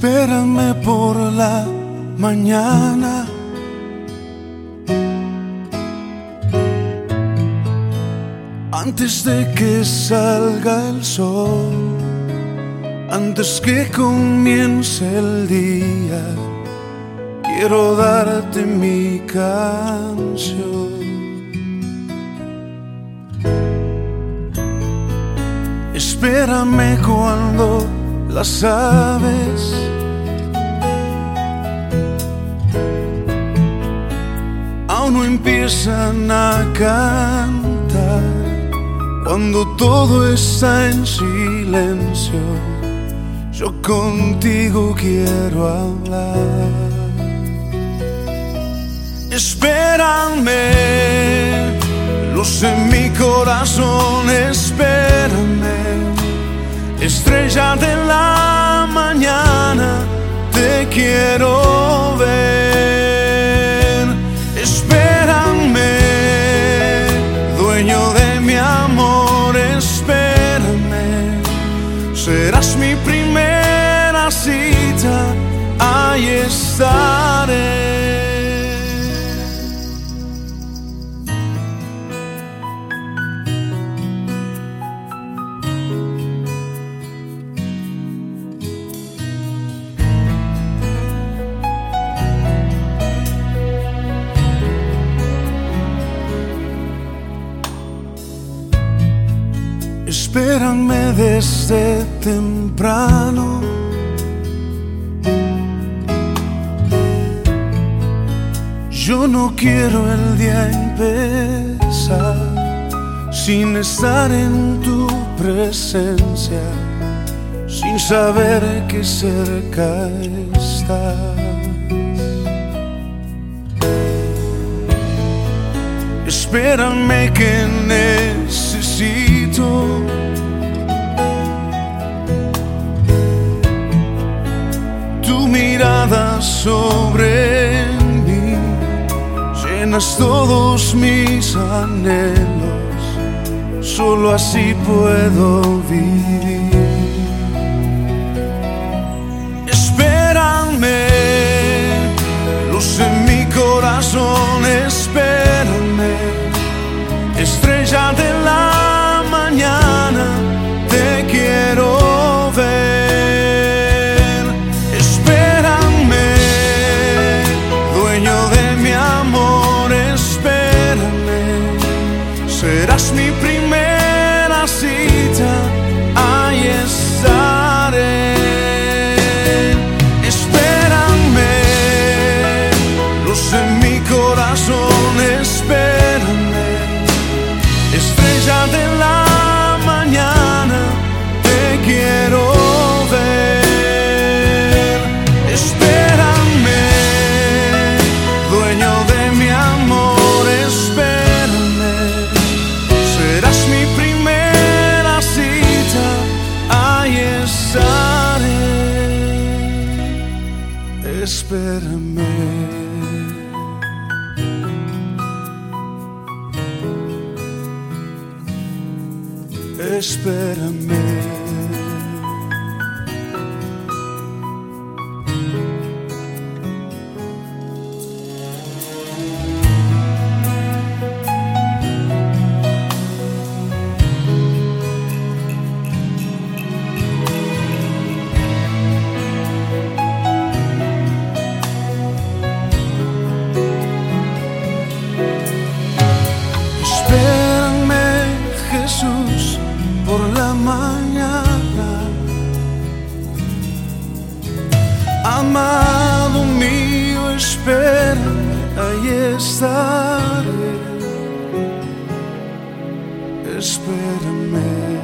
Espérame por la mañana. Antes de que salga el sol, antes que comience el día, quiero darte mi canción. Espérame cuando las aves no empiezan a cantar, cuando todo está en silencio, yo contigo quiero hablar. Espérame, luz en mi corazón, espérame estrella de la de mi amor, espérame. Serás mi primera cita, ahí estaré. Espéranme desde temprano. Yo no quiero el día empezar sin estar en tu presencia, sin saber que cerca estás. Espérame que necesito sobre mí, llenas todos mis anhelos, solo así puedo vivir. Espérame, estrella de la Espérame. Amado mío, espérame, ahí estaré. Espérame.